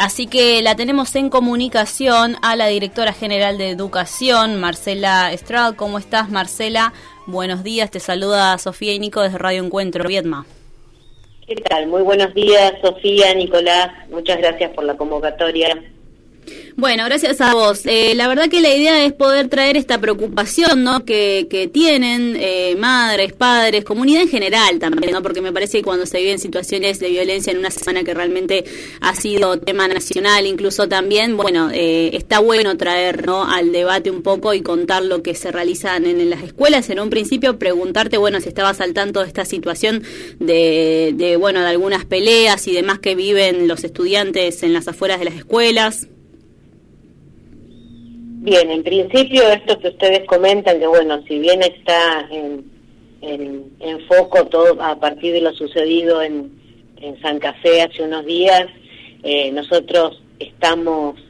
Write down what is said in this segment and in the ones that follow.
así que la tenemos en comunicación a la directora general de Educación, Marcela Estrada. ¿Cómo estás, Marcela? Buenos días, te saluda Sofía y Nico desde Radio Encuentro, Viedma. ¿Qué tal? Muy buenos días, Sofía, Nicolás. Muchas gracias por la convocatoria. Bueno, gracias a vos. Eh, la verdad que la idea es poder traer esta preocupación ¿no? que, que tienen eh, madres, padres, comunidad en general también, ¿no? porque me parece que cuando se viven situaciones de violencia en una semana que realmente ha sido tema nacional, incluso también, bueno, eh, está bueno traer ¿no? al debate un poco y contar lo que se realizan en, en, las escuelas. En un principio, preguntarte, bueno, si estabas al tanto de esta situación de, de, bueno, de algunas peleas y demás que viven los estudiantes en las afueras de las escuelas. Bien, en principio esto que ustedes comentan, que bueno, si bien está en, en, foco todo a partir de lo sucedido en, en San Café hace unos días, eh, nosotros estamos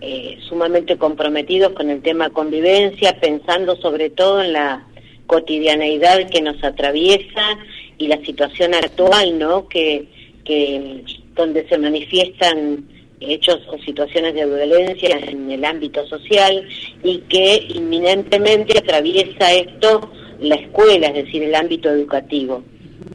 eh, sumamente comprometidos con el tema convivencia, pensando sobre todo en la cotidianeidad que nos atraviesa y la situación actual, ¿no? Que, que donde se manifiestan hechos o situaciones de violencia en el ámbito social y que inminentemente atraviesa esto la escuela, es decir, el ámbito educativo.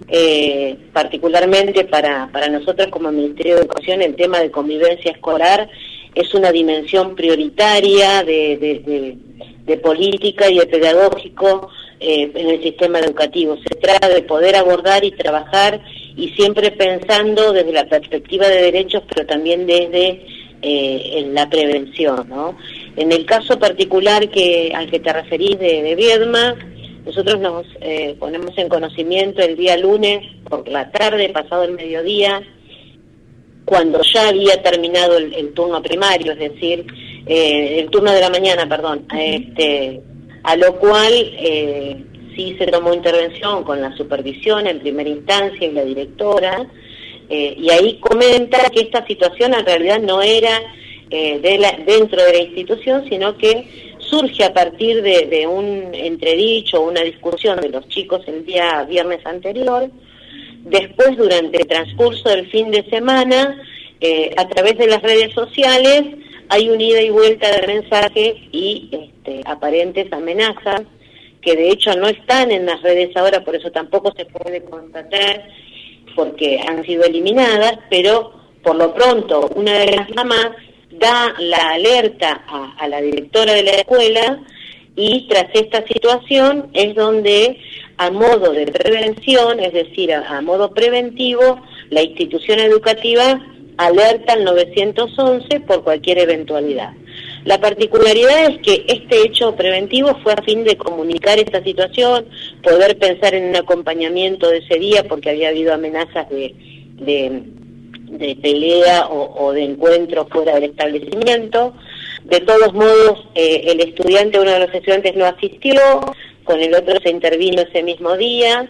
Eh, particularmente para, para nosotros como Ministerio de Educación el tema de convivencia escolar es una dimensión prioritaria de, de, de, política y de pedagógico eh, en el sistema educativo. Se trata de poder abordar y trabajar y siempre pensando desde la perspectiva de derechos, pero también desde eh, la prevención. ¿no? En el caso particular que al que te referís de, de nosotros nos eh, ponemos en conocimiento el día lunes por la tarde, pasado el mediodía, cuando ya había terminado el, el turno primario, es decir, eh, el turno de la mañana, perdón, este, a lo cual eh, sí se tomó intervención con la supervisión en primera instancia y la directora, eh, y ahí comenta que esta situación en realidad no era eh, dentro de la institución, sino que surge a partir de, de un entredicho, una discusión de los chicos el día viernes anterior, después durante el transcurso del fin de semana, eh, a través de las redes sociales, hay un ida y vuelta de mensajes y este, aparentes amenazas que de hecho no están en las redes ahora, por eso tampoco se puede constatar porque han sido eliminadas, pero por lo pronto una de las mamás da la alerta a, a la directora de la escuela y tras esta situación es donde a modo de prevención, es decir, a, a modo preventivo, la institución educativa alerta al 911 por cualquier eventualidad. La particularidad es que este hecho preventivo fue a fin de comunicar esta situación, poder pensar en un acompañamiento de ese día porque había habido amenazas de, de, pelea o, o, de encuentro fuera del establecimiento. De todos modos, eh, el estudiante, uno de los estudiantes no asistió, con el otro se intervino ese mismo día.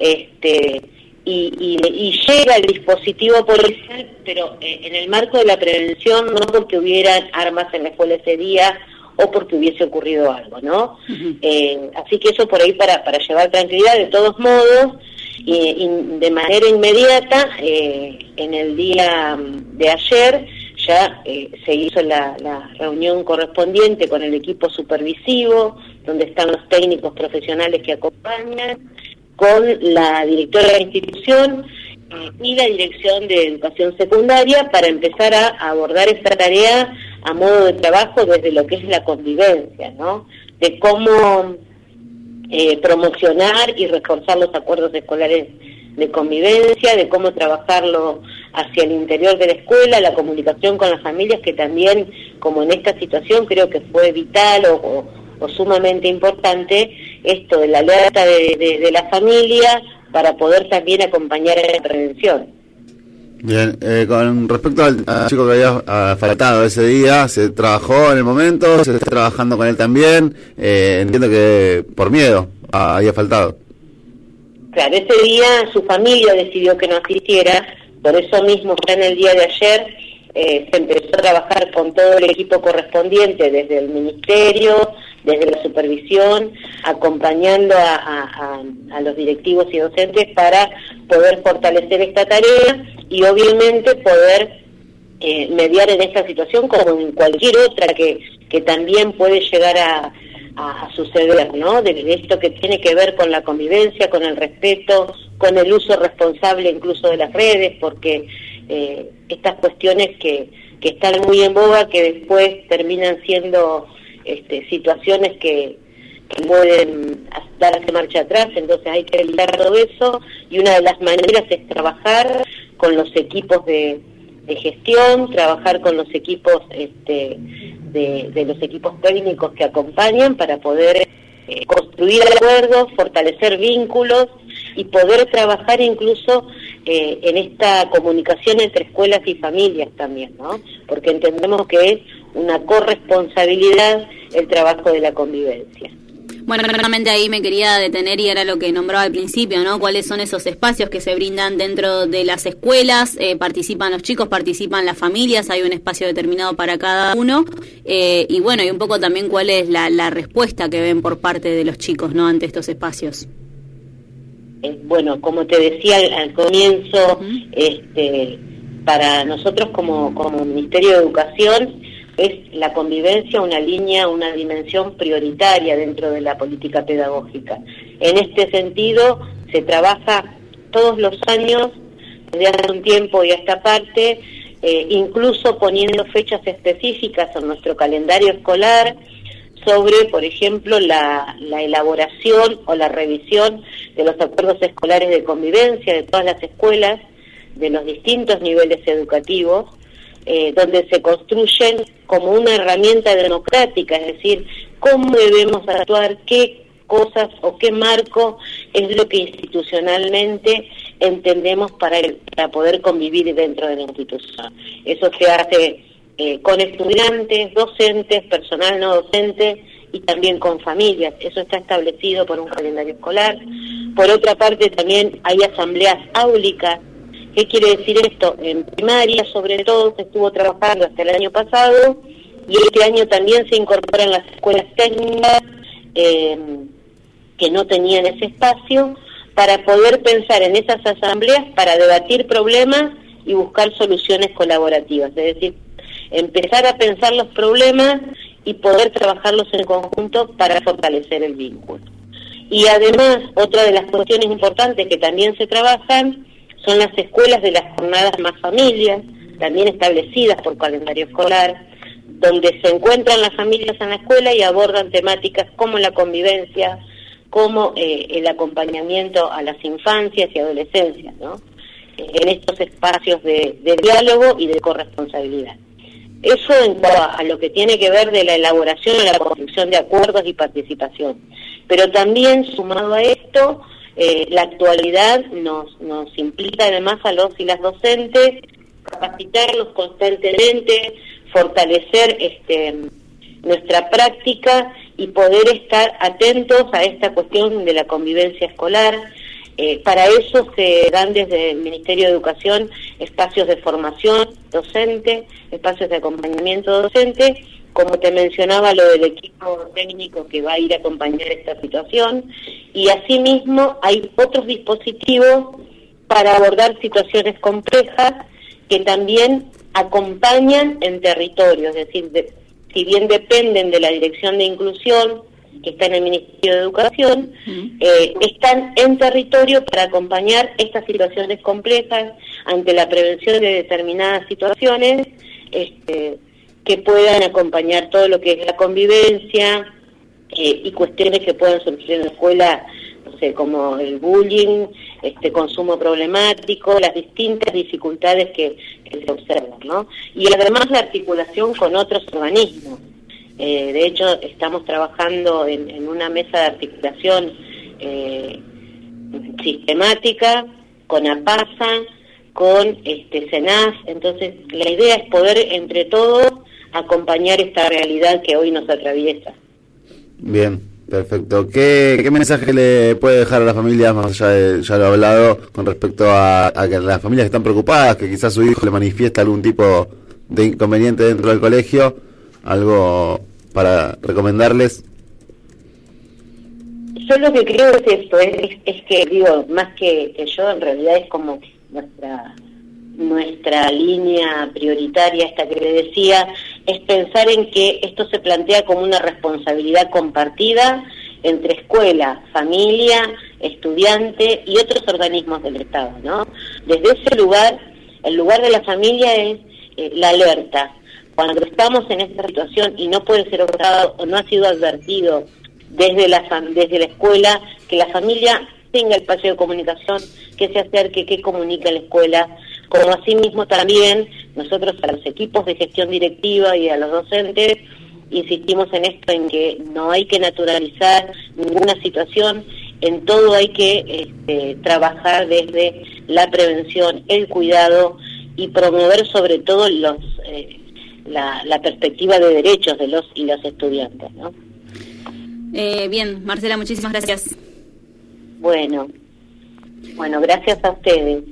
Este, y, y, y, llega el dispositivo policial, pero eh, en el marco de la prevención, no porque hubieran armas en la escuela ese día o porque hubiese ocurrido algo, ¿no? Uh -huh. eh, así que eso por ahí para, para llevar tranquilidad, de todos modos, y, y de manera inmediata, eh, en el día de ayer, ya eh, se hizo la, la, reunión correspondiente con el equipo supervisivo, donde están los técnicos profesionales que acompañan, con la directora de la institución y la dirección de educación secundaria para empezar a abordar esta tarea a modo de trabajo desde lo que es la convivencia, ¿no? De cómo eh, promocionar y reforzar los acuerdos escolares de convivencia, de cómo trabajarlo hacia el interior de la escuela, la comunicación con las familias, que también, como en esta situación, creo que fue vital o sumamente importante esto de la alerta de, de, de, la familia para poder también acompañar en la prevención. Bien, eh, con respecto al, al, chico que había faltado ese día, ¿se trabajó en el momento? ¿Se está trabajando con él también? Eh, entiendo que por miedo había faltado. Claro, ese día su familia decidió que no asistiera, por eso mismo ya en el día de ayer eh, se empezó a trabajar con todo el equipo correspondiente desde el ministerio, desde la supervisión, acompañando a, a, los directivos y docentes para poder fortalecer esta tarea y obviamente poder eh, mediar en esta situación como en cualquier otra que, que también puede llegar a, a, suceder, ¿no? De, esto que tiene que ver con la convivencia, con el respeto, con el uso responsable incluso de las redes, porque eh, estas cuestiones que, que están muy en boga, que después terminan siendo este, situaciones que, que pueden darse marcha atrás, entonces hay que evitar todo eso y una de las maneras es trabajar con los equipos de, de gestión, trabajar con los equipos este, de, los equipos técnicos que acompañan para poder eh, construir acuerdos, fortalecer vínculos y poder trabajar incluso eh, en esta comunicación entre escuelas y familias también, ¿no? Porque entendemos que una corresponsabilidad el trabajo de la convivencia. Bueno, realmente ahí me quería detener y era lo que nombraba al principio, ¿no? ¿Cuáles son esos espacios que se brindan dentro de las escuelas? Eh, participan los chicos, participan las familias, hay un espacio determinado para cada uno. Eh, y bueno, y un poco también cuál es la, respuesta que ven por parte de los chicos, ¿no? Ante estos espacios. Eh, bueno, como te decía al, comienzo, este, para nosotros como, como Ministerio de Educación, es la convivencia una línea, una dimensión prioritaria dentro de la política pedagógica. En este sentido, se trabaja todos los años, desde hace un tiempo y a esta parte, eh, incluso poniendo fechas específicas en nuestro calendario escolar sobre, por ejemplo, la, la elaboración o la revisión de los acuerdos escolares de convivencia de todas las escuelas, de los distintos niveles educativos, eh, donde se construyen como una herramienta democrática, es decir, cómo debemos actuar, qué cosas o qué marco es lo que institucionalmente entendemos para, para poder convivir dentro de la institución. Eso se hace eh, con estudiantes, docentes, personal no docente y también con familias. Eso está establecido por un calendario escolar. Por otra parte, también hay asambleas áulicas ¿Qué quiere decir esto? En primaria, sobre todo, se estuvo trabajando hasta el año pasado y este año también se incorporan las escuelas técnicas eh, que no tenían ese espacio para poder pensar en esas asambleas para debatir problemas y buscar soluciones colaborativas, es decir, empezar a pensar los problemas y poder trabajarlos en conjunto para fortalecer el vínculo. Y además, otra de las cuestiones importantes que también se trabajan son las escuelas de las jornadas más familias, también establecidas por calendario escolar, donde se encuentran las familias en la escuela y abordan temáticas como la convivencia, como eh, el acompañamiento a las infancias y adolescencias, ¿no? en estos espacios de, diálogo y de corresponsabilidad. Eso en cuanto a lo que tiene que ver de la elaboración o la construcción de acuerdos y participación. Pero también, sumado a esto, eh, la actualidad nos, nos implica además a los y las docentes capacitarlos constantemente, fortalecer este, nuestra práctica y poder estar atentos a esta cuestión de la convivencia escolar. Eh, para eso se dan desde el Ministerio de Educación espacios de formación docente, espacios de acompañamiento docente como te mencionaba, lo del equipo técnico que va a ir a acompañar esta situación, y asimismo hay otros dispositivos para abordar situaciones complejas que también acompañan en territorio, es decir, si bien dependen de la Dirección de Inclusión, que está en el Ministerio de Educación, eh, están en territorio para acompañar estas situaciones complejas ante la prevención de determinadas situaciones, este, que puedan acompañar todo lo que es la convivencia eh, y cuestiones que puedan surgir en la escuela, no sé, como el bullying, este consumo problemático, las distintas dificultades que, se observan, ¿no? Y además la articulación con otros organismos. Eh, de hecho, estamos trabajando en, una mesa de articulación eh, sistemática con APASA, con este CENAS, entonces la idea es poder entre todos acompañar esta realidad que hoy nos atraviesa. Bien, perfecto. ¿Qué, mensaje le puede dejar a las familias, más allá de, ya lo hablado, con respecto a, que las familias que están preocupadas, que quizás su hijo le manifiesta algún tipo de inconveniente dentro del colegio, algo para recomendarles? Yo lo que creo es esto, es, es que, digo, más que, que yo, en realidad es como nuestra nuestra línea prioritaria, esta que le decía, es pensar en que esto se plantea como una responsabilidad compartida entre escuela, familia, estudiante y otros organismos del Estado, ¿no? Desde ese lugar, el lugar de la familia es eh, la alerta. Cuando estamos en esta situación y no puede ser obrado o no ha sido advertido desde la, desde la escuela, que la familia tenga el espacio de comunicación, que se acerque, que comunique a la escuela, como asimismo también nosotros a los equipos de gestión directiva y a los docentes insistimos en esto, en que no hay que naturalizar ninguna situación, en todo hay que este, trabajar desde la prevención, el cuidado y promover sobre todo los eh, la, la, perspectiva de derechos de los y las estudiantes. ¿no? Eh, bien, Marcela, muchísimas gracias. Bueno, bueno, gracias a ustedes.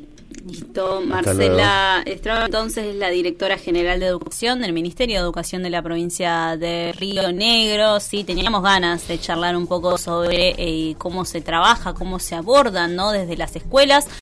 Listo, Marcela Estrada, entonces es la directora general de educación del Ministerio de Educación de la provincia de Río Negro. Sí, teníamos ganas de charlar un poco sobre eh, cómo se trabaja, cómo se abordan, ¿no? Desde las escuelas.